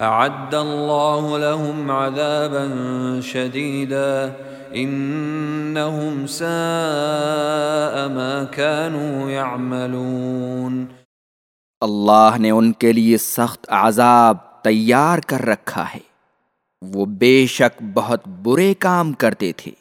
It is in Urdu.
اعد اللہ لهم عذابا شدیدا انہم ساء ما كانوا يعملون. اللہ نے ان کے لیے سخت عذاب تیار کر رکھا ہے۔ وہ بے شک بہت برے کام کرتے تھے۔